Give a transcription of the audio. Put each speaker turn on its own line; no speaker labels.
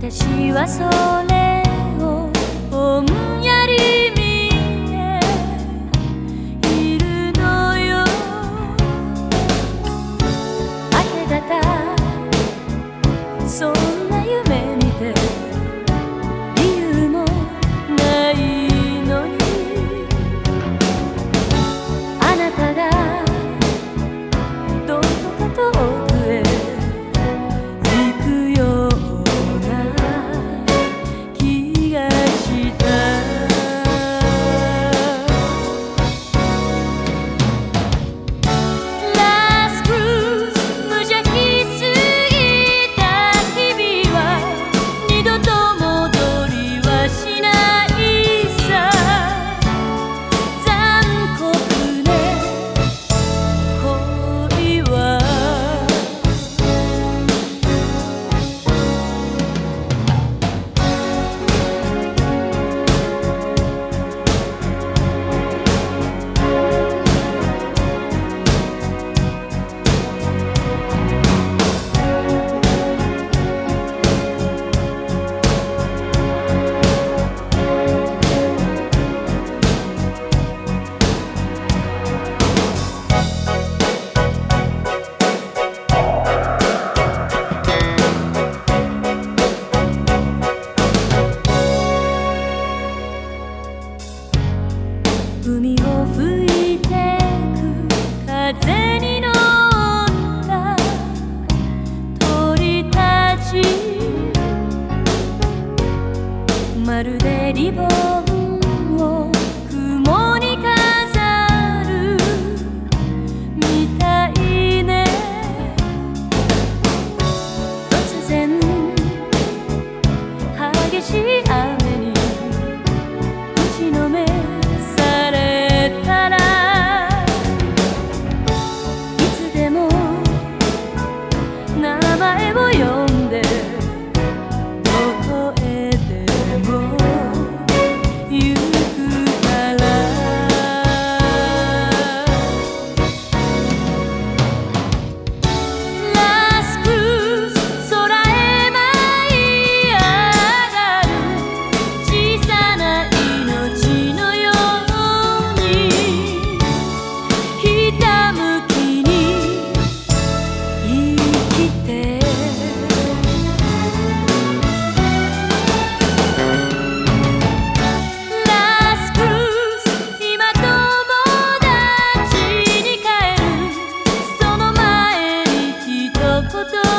私はそれをぼんやり海を吹いてく風に乗った鳥たち。まるでリボン。voy a こと